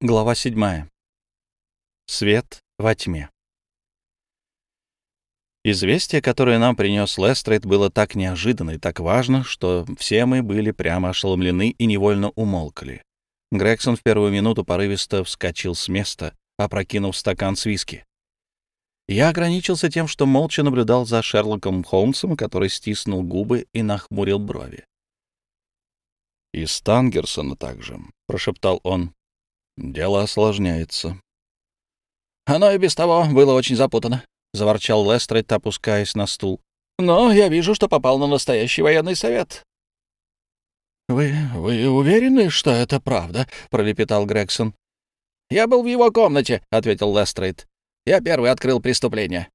Глава 7. Свет во тьме. Известие, которое нам принес Лестрейд, было так неожиданно и так важно, что все мы были прямо ошеломлены и невольно умолкли. Грегсон в первую минуту порывисто вскочил с места, опрокинув стакан с виски. Я ограничился тем, что молча наблюдал за Шерлоком Холмсом, который стиснул губы и нахмурил брови. «И Стангерсона также», — прошептал он. Дело осложняется. Оно и без того было очень запутано, — заворчал Лестрейд, опускаясь на стул. Но я вижу, что попал на настоящий военный совет. «Вы... вы уверены, что это правда?» — пролепетал Грегсон. «Я был в его комнате», — ответил Лестрейд. «Я первый открыл преступление».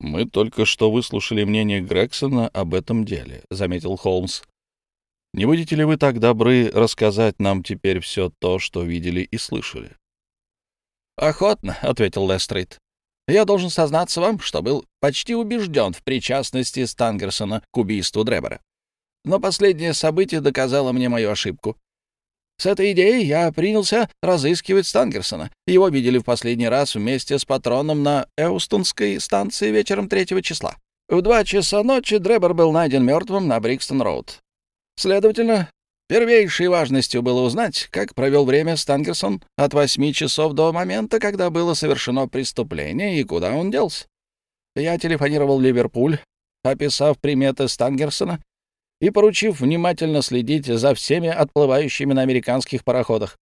«Мы только что выслушали мнение Грегсона об этом деле», — заметил Холмс. Не будете ли вы так добры рассказать нам теперь все то, что видели и слышали? «Охотно», — ответил Лестрейд. «Я должен сознаться вам, что был почти убежден в причастности Стангерсона к убийству Дребера. Но последнее событие доказало мне мою ошибку. С этой идеей я принялся разыскивать Стангерсона. Его видели в последний раз вместе с патроном на Эустонской станции вечером 3 числа. В два часа ночи Дребер был найден мертвым на Брикстон-Роуд. Следовательно, первейшей важностью было узнать, как провел время Стангерсон от восьми часов до момента, когда было совершено преступление и куда он делся. Я телефонировал в Ливерпуль, описав приметы Стангерсона и поручив внимательно следить за всеми отплывающими на американских пароходах.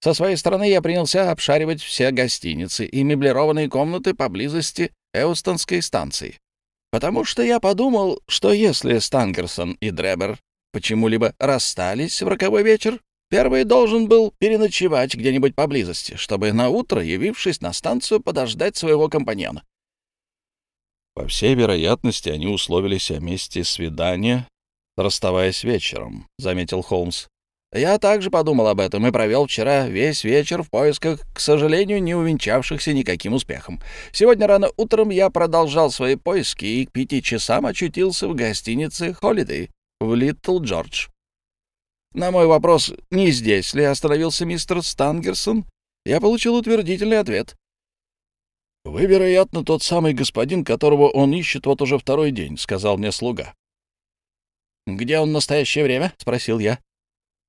Со своей стороны я принялся обшаривать все гостиницы и меблированные комнаты поблизости Эустонской станции. Потому что я подумал, что если Стангерсон и Дребер почему-либо расстались в роковой вечер, первый должен был переночевать где-нибудь поблизости, чтобы на утро, явившись на станцию, подождать своего компаньона. По всей вероятности, они условились о месте свидания, расставаясь вечером, — заметил Холмс. Я также подумал об этом и провел вчера весь вечер в поисках, к сожалению, не увенчавшихся никаким успехом. Сегодня рано утром я продолжал свои поиски и к пяти часам очутился в гостинице «Холидей», в Литл Джордж. На мой вопрос, не здесь ли остановился мистер Стангерсон, я получил утвердительный ответ. «Вы, вероятно, тот самый господин, которого он ищет вот уже второй день», — сказал мне слуга. «Где он в настоящее время?» — спросил я.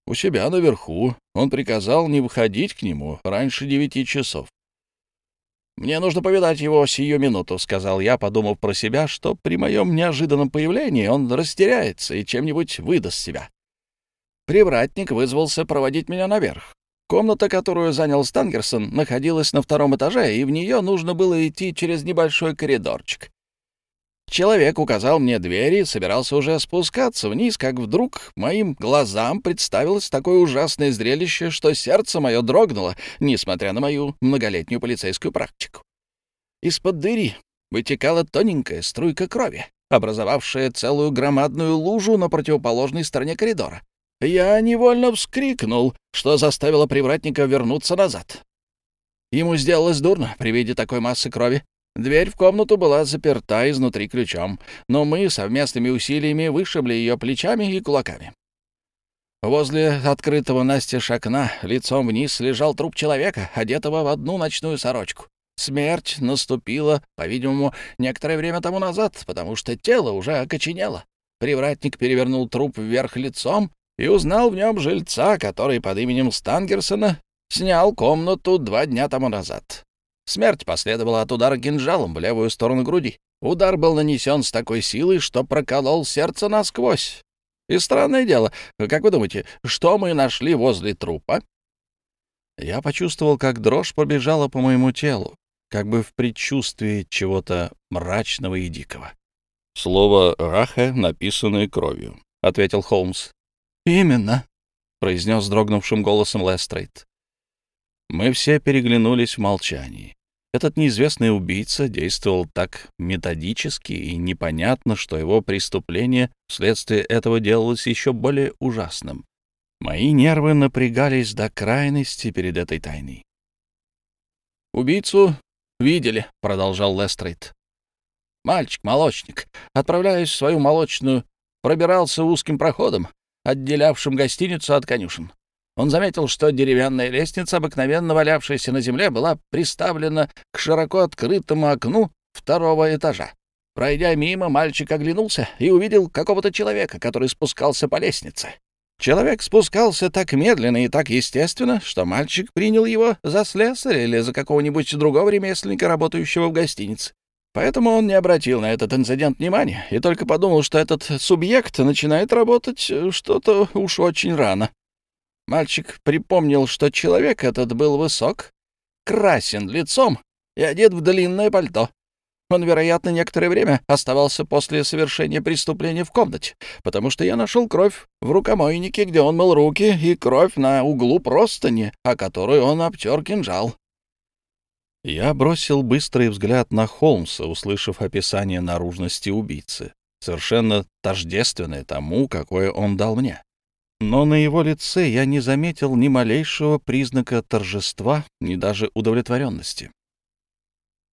«У себя наверху. Он приказал не выходить к нему раньше девяти часов. «Мне нужно повидать его сию минуту», — сказал я, подумав про себя, что при моем неожиданном появлении он растеряется и чем-нибудь выдаст себя. Привратник вызвался проводить меня наверх. Комната, которую занял Стангерсон, находилась на втором этаже, и в нее нужно было идти через небольшой коридорчик. Человек указал мне двери и собирался уже спускаться вниз, как вдруг моим глазам представилось такое ужасное зрелище, что сердце мое дрогнуло, несмотря на мою многолетнюю полицейскую практику. Из-под дыри вытекала тоненькая струйка крови, образовавшая целую громадную лужу на противоположной стороне коридора. Я невольно вскрикнул, что заставило привратника вернуться назад. Ему сделалось дурно при виде такой массы крови, Дверь в комнату была заперта изнутри ключом, но мы совместными усилиями вышибли ее плечами и кулаками. Возле открытого настежь окна лицом вниз лежал труп человека, одетого в одну ночную сорочку. Смерть наступила, по-видимому, некоторое время тому назад, потому что тело уже окоченело. Привратник перевернул труп вверх лицом и узнал в нем жильца, который под именем Стангерсона снял комнату два дня тому назад. Смерть последовала от удара кинжалом в левую сторону груди. Удар был нанесен с такой силой, что проколол сердце насквозь. И странное дело, как вы думаете, что мы нашли возле трупа? Я почувствовал, как дрожь побежала по моему телу, как бы в предчувствии чего-то мрачного и дикого. «Слово «раха», написанное кровью», — ответил Холмс. «Именно», — произнес дрогнувшим голосом Лестрейд. Мы все переглянулись в молчании. Этот неизвестный убийца действовал так методически и непонятно, что его преступление вследствие этого делалось еще более ужасным. Мои нервы напрягались до крайности перед этой тайной. «Убийцу видели», — продолжал Лестрейд. «Мальчик-молочник, отправляясь в свою молочную, пробирался узким проходом, отделявшим гостиницу от конюшен. Он заметил, что деревянная лестница, обыкновенно валявшаяся на земле, была приставлена к широко открытому окну второго этажа. Пройдя мимо, мальчик оглянулся и увидел какого-то человека, который спускался по лестнице. Человек спускался так медленно и так естественно, что мальчик принял его за слесаря или за какого-нибудь другого ремесленника, работающего в гостинице. Поэтому он не обратил на этот инцидент внимания и только подумал, что этот субъект начинает работать что-то уж очень рано. Мальчик припомнил, что человек этот был высок, красен лицом и одет в длинное пальто. Он, вероятно, некоторое время оставался после совершения преступления в комнате, потому что я нашел кровь в рукомойнике, где он мыл руки, и кровь на углу простыни, о которую он обтер кинжал. Я бросил быстрый взгляд на Холмса, услышав описание наружности убийцы, совершенно тождественное тому, какое он дал мне. Но на его лице я не заметил ни малейшего признака торжества, ни даже удовлетворенности.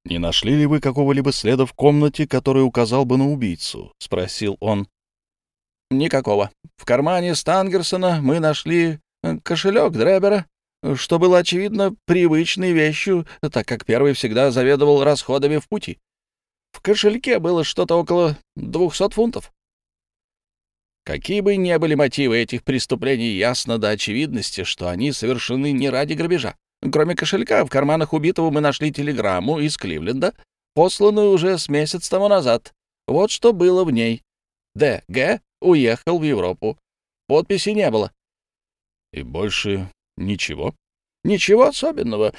«Не нашли ли вы какого-либо следа в комнате, который указал бы на убийцу?» — спросил он. «Никакого. В кармане Стангерсона мы нашли э, кошелек Дребера, что было, очевидно, привычной вещью, так как первый всегда заведовал расходами в пути. В кошельке было что-то около двухсот фунтов. Какие бы ни были мотивы этих преступлений, ясно до очевидности, что они совершены не ради грабежа. Кроме кошелька, в карманах убитого мы нашли телеграмму из Кливленда, посланную уже с месяц тому назад. Вот что было в ней. Д. Г. уехал в Европу. Подписи не было. И больше ничего? Ничего особенного.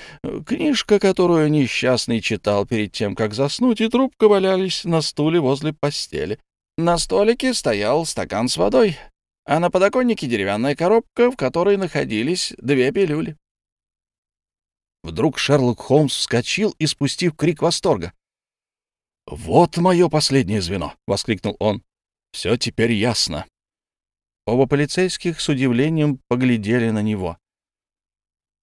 Книжка, которую несчастный читал перед тем, как заснуть, и трубка валялись на стуле возле постели. На столике стоял стакан с водой, а на подоконнике деревянная коробка, в которой находились две пилюли. Вдруг Шерлок Холмс вскочил и, спустив крик восторга. «Вот мое последнее звено!» — воскликнул он. «Все теперь ясно». Оба полицейских с удивлением поглядели на него.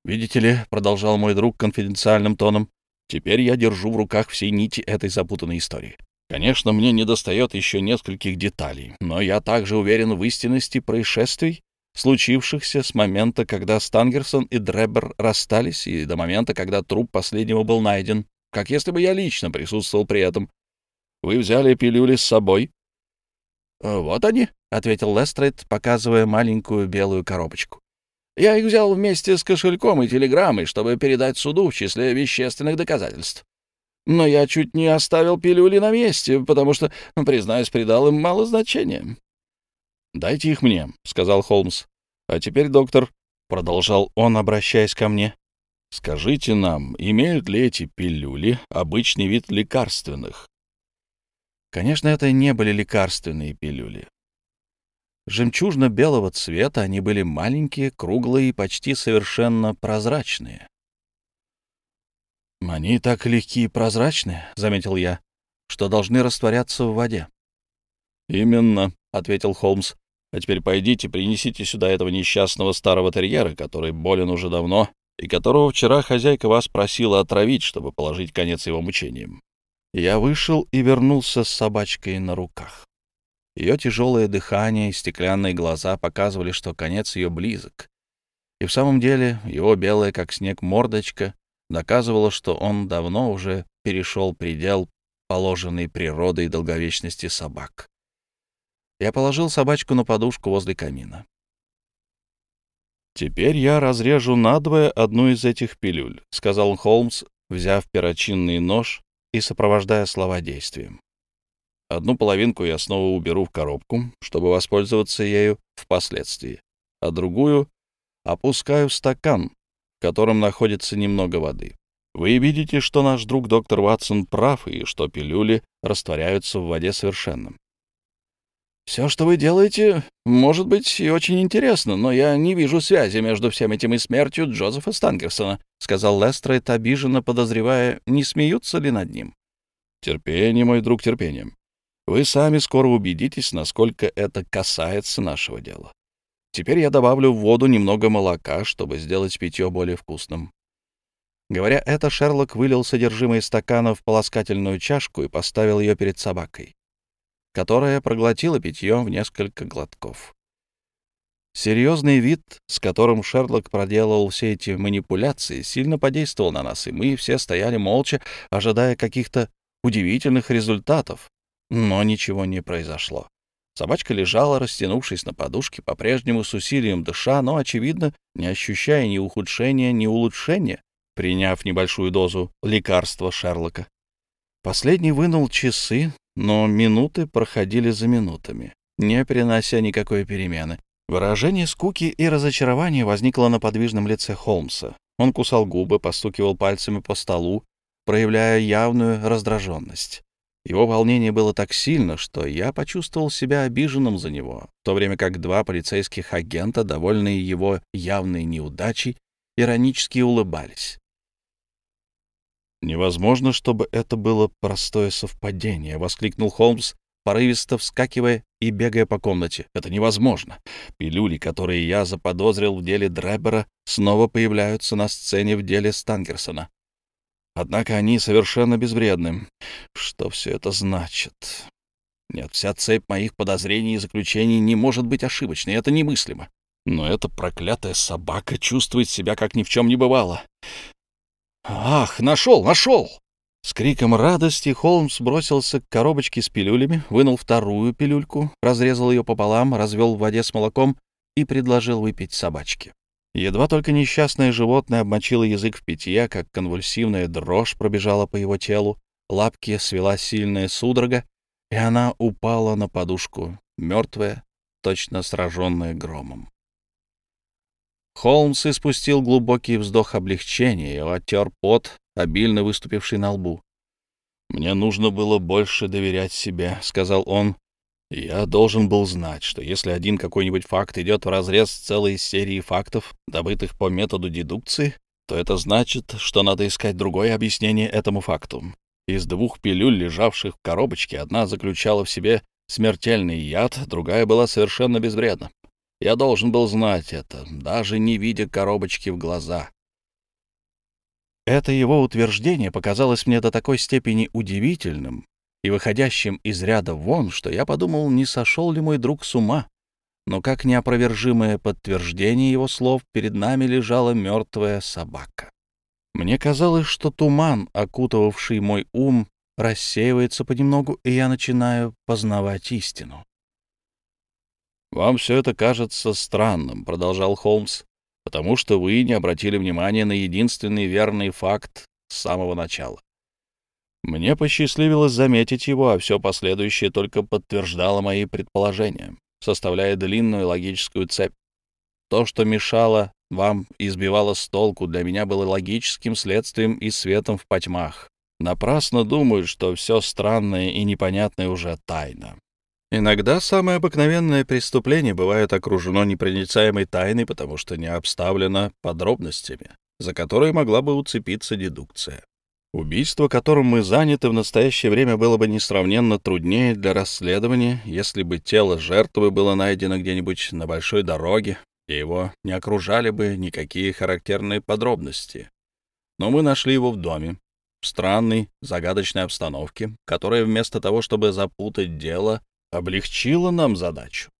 «Видите ли», — продолжал мой друг конфиденциальным тоном, «теперь я держу в руках все нити этой запутанной истории. Конечно, мне недостает еще нескольких деталей, но я также уверен в истинности происшествий, случившихся с момента, когда Стангерсон и Дребер расстались, и до момента, когда труп последнего был найден, как если бы я лично присутствовал при этом. Вы взяли пилюли с собой? «Э, — Вот они, — ответил Лестрейд, показывая маленькую белую коробочку. — Я их взял вместе с кошельком и телеграммой, чтобы передать суду в числе вещественных доказательств. Но я чуть не оставил пилюли на месте, потому что, признаюсь, придал им мало значения. «Дайте их мне», — сказал Холмс. «А теперь, доктор», — продолжал он, обращаясь ко мне, — «скажите нам, имеют ли эти пилюли обычный вид лекарственных?» Конечно, это не были лекарственные пилюли. Жемчужно-белого цвета они были маленькие, круглые и почти совершенно прозрачные. «Они так легкие и прозрачные», — заметил я, — «что должны растворяться в воде». «Именно», — ответил Холмс. «А теперь пойдите, принесите сюда этого несчастного старого терьера, который болен уже давно, и которого вчера хозяйка вас просила отравить, чтобы положить конец его мучениям». Я вышел и вернулся с собачкой на руках. Ее тяжелое дыхание и стеклянные глаза показывали, что конец ее близок. И в самом деле его белая, как снег, мордочка доказывала, что он давно уже перешел предел положенной природой долговечности собак. Я положил собачку на подушку возле камина. «Теперь я разрежу надвое одну из этих пилюль», — сказал Холмс, взяв перочинный нож и сопровождая слова действием. «Одну половинку я снова уберу в коробку, чтобы воспользоваться ею впоследствии, а другую опускаю в стакан, в котором находится немного воды. Вы видите, что наш друг доктор Ватсон прав и что пилюли растворяются в воде совершенно. «Все, что вы делаете, может быть и очень интересно, но я не вижу связи между всем этим и смертью Джозефа Стангерсона», — сказал Лестрейд, обиженно подозревая, не смеются ли над ним. «Терпение, мой друг, терпением. Вы сами скоро убедитесь, насколько это касается нашего дела. Теперь я добавлю в воду немного молока, чтобы сделать питье более вкусным». Говоря это, Шерлок вылил содержимое стакана в полоскательную чашку и поставил ее перед собакой которая проглотила питье в несколько глотков. Серьезный вид, с которым Шерлок проделал все эти манипуляции, сильно подействовал на нас, и мы все стояли молча, ожидая каких-то удивительных результатов. Но ничего не произошло. Собачка лежала, растянувшись на подушке, по-прежнему с усилием дыша, но, очевидно, не ощущая ни ухудшения, ни улучшения, приняв небольшую дозу лекарства Шерлока. Последний вынул часы, но минуты проходили за минутами, не принося никакой перемены. Выражение скуки и разочарования возникло на подвижном лице Холмса. Он кусал губы, постукивал пальцами по столу, проявляя явную раздраженность. Его волнение было так сильно, что я почувствовал себя обиженным за него, в то время как два полицейских агента, довольные его явной неудачей, иронически улыбались. «Невозможно, чтобы это было простое совпадение», — воскликнул Холмс, порывисто вскакивая и бегая по комнате. «Это невозможно. Пилюли, которые я заподозрил в деле Дребера, снова появляются на сцене в деле Стангерсона. Однако они совершенно безвредны. Что все это значит? Нет, вся цепь моих подозрений и заключений не может быть ошибочной. Это немыслимо. Но эта проклятая собака чувствует себя, как ни в чем не бывало. Ах, нашел, нашел! С криком радости Холмс бросился к коробочке с пилюлями, вынул вторую пилюльку, разрезал ее пополам, развел в воде с молоком и предложил выпить собачке. Едва только несчастное животное обмочило язык в питье, как конвульсивная дрожь пробежала по его телу, лапки свела сильная судорога, и она упала на подушку, мертвая, точно сраженная громом. Холмс испустил глубокий вздох облегчения и оттер пот, обильно выступивший на лбу. «Мне нужно было больше доверять себе», — сказал он. «Я должен был знать, что если один какой-нибудь факт идет вразрез целой серией фактов, добытых по методу дедукции, то это значит, что надо искать другое объяснение этому факту. Из двух пилюль, лежавших в коробочке, одна заключала в себе смертельный яд, другая была совершенно безвредна. Я должен был знать это, даже не видя коробочки в глаза. Это его утверждение показалось мне до такой степени удивительным и выходящим из ряда вон, что я подумал, не сошел ли мой друг с ума. Но как неопровержимое подтверждение его слов перед нами лежала мертвая собака. Мне казалось, что туман, окутывавший мой ум, рассеивается понемногу, и я начинаю познавать истину. «Вам все это кажется странным», — продолжал Холмс потому что вы не обратили внимания на единственный верный факт с самого начала. Мне посчастливилось заметить его, а все последующее только подтверждало мои предположения, составляя длинную логическую цепь. То, что мешало вам и сбивало с толку, для меня было логическим следствием и светом в потьмах. Напрасно думают, что все странное и непонятное уже тайна. Иногда самое обыкновенное преступление бывает окружено непроницаемой тайной, потому что не обставлено подробностями, за которые могла бы уцепиться дедукция. Убийство, которым мы заняты в настоящее время, было бы несравненно труднее для расследования, если бы тело жертвы было найдено где-нибудь на большой дороге, и его не окружали бы никакие характерные подробности. Но мы нашли его в доме, в странной, загадочной обстановке, которая вместо того, чтобы запутать дело, облегчило нам задачу.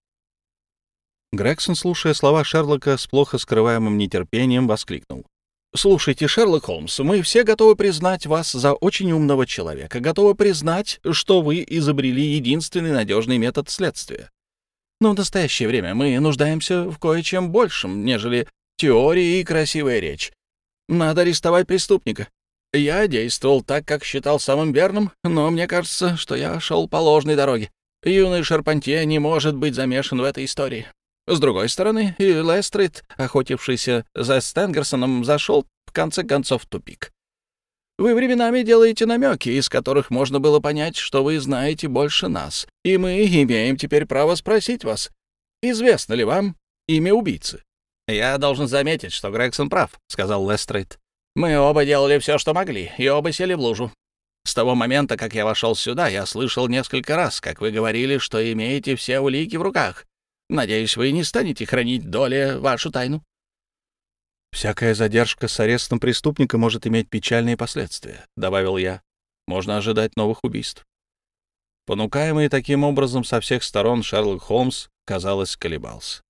Грегсон, слушая слова Шерлока с плохо скрываемым нетерпением, воскликнул. «Слушайте, Шерлок Холмс, мы все готовы признать вас за очень умного человека, готовы признать, что вы изобрели единственный надежный метод следствия. Но в настоящее время мы нуждаемся в кое-чем большем, нежели теории и красивая речь. Надо арестовать преступника. Я действовал так, как считал самым верным, но мне кажется, что я шел по ложной дороге. Юный Шарпантье не может быть замешан в этой истории. С другой стороны, и Лестрид, охотившийся за Стенгерсоном, зашел в конце концов в тупик. Вы временами делаете намеки, из которых можно было понять, что вы знаете больше нас, и мы имеем теперь право спросить вас, известно ли вам имя убийцы? «Я должен заметить, что Грегсон прав», — сказал Лестрейд. «Мы оба делали все, что могли, и оба сели в лужу. С того момента, как я вошел сюда, я слышал несколько раз, как вы говорили, что имеете все улики в руках. Надеюсь, вы не станете хранить доли вашу тайну. «Всякая задержка с арестом преступника может иметь печальные последствия», — добавил я. «Можно ожидать новых убийств». Понукаемый таким образом со всех сторон, Шерлок Холмс, казалось, колебался.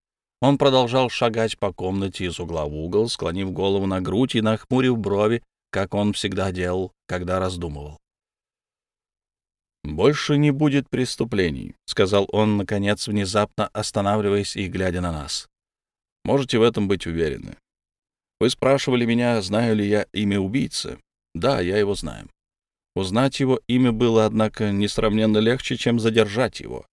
Он продолжал шагать по комнате из угла в угол, склонив голову на грудь и нахмурив брови, как он всегда делал, когда раздумывал. «Больше не будет преступлений», — сказал он, наконец, внезапно останавливаясь и глядя на нас. «Можете в этом быть уверены. Вы спрашивали меня, знаю ли я имя убийцы. Да, я его знаю. Узнать его имя было, однако, несравненно легче, чем задержать его.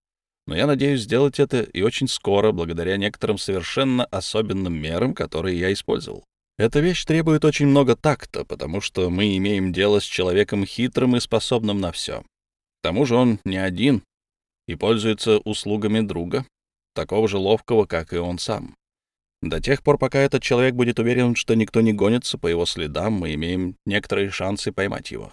Но я надеюсь сделать это и очень скоро, благодаря некоторым совершенно особенным мерам, которые я использовал. Эта вещь требует очень много такта, потому что мы имеем дело с человеком хитрым и способным на все. К тому же он не один и пользуется услугами друга, такого же ловкого, как и он сам. До тех пор, пока этот человек будет уверен, что никто не гонится по его следам, мы имеем некоторые шансы поймать его.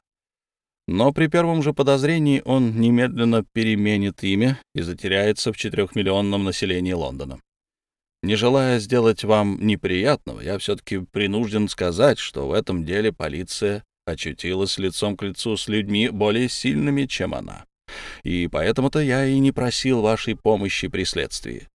Но при первом же подозрении он немедленно переменит имя и затеряется в четырехмиллионном населении Лондона. Не желая сделать вам неприятного, я все-таки принужден сказать, что в этом деле полиция очутилась лицом к лицу с людьми более сильными, чем она. И поэтому-то я и не просил вашей помощи при следствии.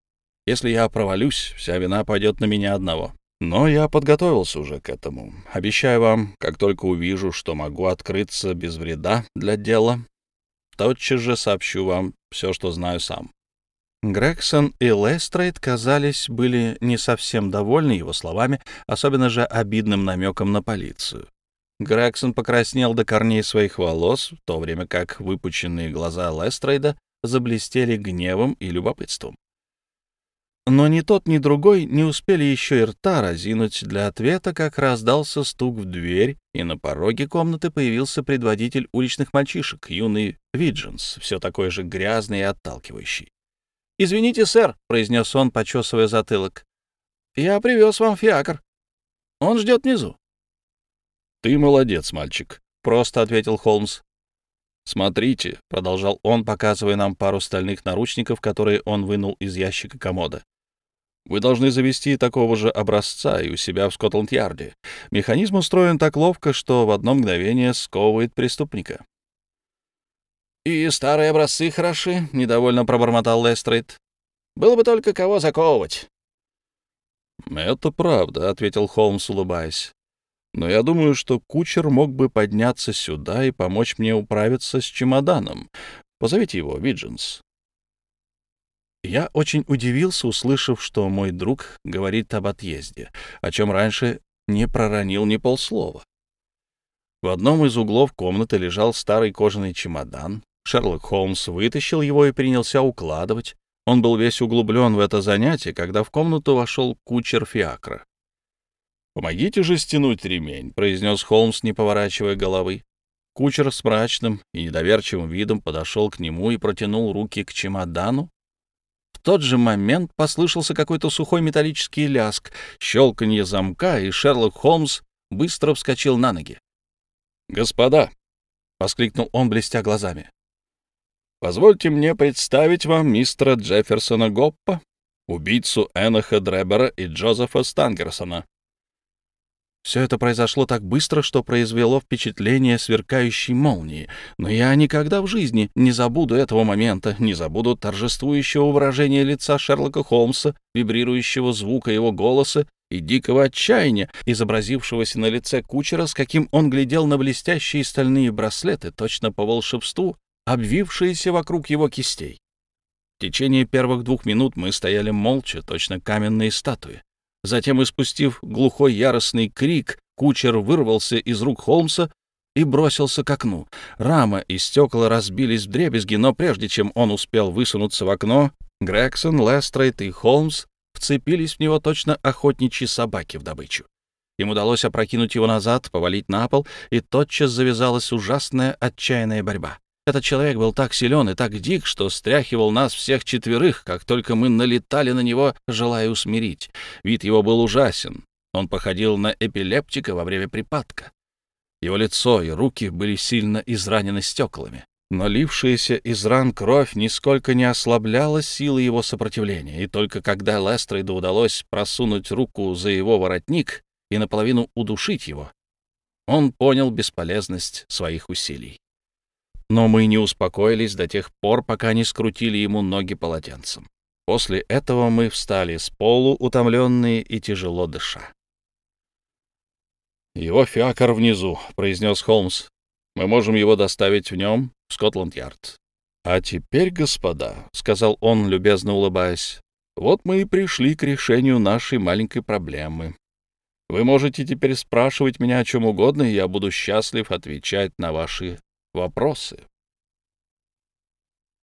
Если я провалюсь, вся вина пойдет на меня одного. Но я подготовился уже к этому. Обещаю вам, как только увижу, что могу открыться без вреда для дела, тотчас же сообщу вам все, что знаю сам. Грегсон и Лестрейд, казались, были не совсем довольны его словами, особенно же обидным намеком на полицию. Грегсон покраснел до корней своих волос, в то время как выпученные глаза Лестрейда заблестели гневом и любопытством. Но ни тот, ни другой не успели еще и рта разинуть для ответа, как раздался стук в дверь, и на пороге комнаты появился предводитель уличных мальчишек, юный Видженс, все такой же грязный и отталкивающий. «Извините, сэр», — произнес он, почесывая затылок. «Я привез вам фиакр. Он ждет внизу». «Ты молодец, мальчик», — просто ответил Холмс. «Смотрите», — продолжал он, показывая нам пару стальных наручников, которые он вынул из ящика комода. «Вы должны завести такого же образца и у себя в Скотланд-Ярде. Механизм устроен так ловко, что в одно мгновение сковывает преступника». «И старые образцы хороши», — недовольно пробормотал Лестрейд. «Было бы только кого заковывать». «Это правда», — ответил Холмс, улыбаясь. Но я думаю, что кучер мог бы подняться сюда и помочь мне управиться с чемоданом. Позовите его, Видженс. Я очень удивился, услышав, что мой друг говорит об отъезде, о чем раньше не проронил ни полслова. В одном из углов комнаты лежал старый кожаный чемодан. Шерлок Холмс вытащил его и принялся укладывать. Он был весь углублен в это занятие, когда в комнату вошел кучер Фиакра. «Помогите же стянуть ремень», — произнес Холмс, не поворачивая головы. Кучер с мрачным и недоверчивым видом подошел к нему и протянул руки к чемодану. В тот же момент послышался какой-то сухой металлический ляск, щелканье замка, и Шерлок Холмс быстро вскочил на ноги. «Господа!» — воскликнул он, блестя глазами. «Позвольте мне представить вам мистера Джефферсона Гоппа, убийцу Эноха Дребера и Джозефа Стангерсона, все это произошло так быстро, что произвело впечатление сверкающей молнии. Но я никогда в жизни не забуду этого момента, не забуду торжествующего выражения лица Шерлока Холмса, вибрирующего звука его голоса и дикого отчаяния, изобразившегося на лице кучера, с каким он глядел на блестящие стальные браслеты, точно по волшебству, обвившиеся вокруг его кистей. В течение первых двух минут мы стояли молча, точно каменные статуи. Затем, испустив глухой яростный крик, кучер вырвался из рук Холмса и бросился к окну. Рама и стекла разбились в дребезги, но прежде чем он успел высунуться в окно, Грегсон, Лестрейд и Холмс вцепились в него точно охотничьи собаки в добычу. Им удалось опрокинуть его назад, повалить на пол, и тотчас завязалась ужасная отчаянная борьба. Этот человек был так силен и так дик, что стряхивал нас всех четверых, как только мы налетали на него, желая усмирить. Вид его был ужасен. Он походил на эпилептика во время припадка. Его лицо и руки были сильно изранены стеклами. Но лившаяся из ран кровь нисколько не ослабляла силы его сопротивления, и только когда Лестрейду удалось просунуть руку за его воротник и наполовину удушить его, он понял бесполезность своих усилий. Но мы не успокоились до тех пор, пока не скрутили ему ноги полотенцем. После этого мы встали с полу, утомленные и тяжело дыша. «Его фиакр внизу», — произнес Холмс. «Мы можем его доставить в нем в Скотланд-Ярд». «А теперь, господа», — сказал он, любезно улыбаясь, — «вот мы и пришли к решению нашей маленькой проблемы. Вы можете теперь спрашивать меня о чем угодно, и я буду счастлив отвечать на ваши вопросы».